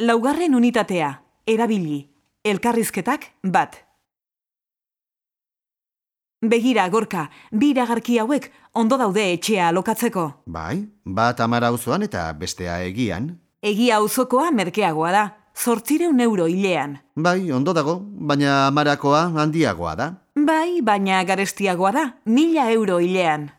Laugarren unitatea, erabili. Elkarrizketak bat. Begira, gorka, bi iragarki hauek ondo daude etxea lokatzeko. Bai, bat amara auzoan eta bestea egian. Egia auzokoa merkeagoa da, zortzireun euro hilean. Bai, ondo dago, baina amarakoa handiagoa da. Bai, baina garestiagoa da, mila euro hilean.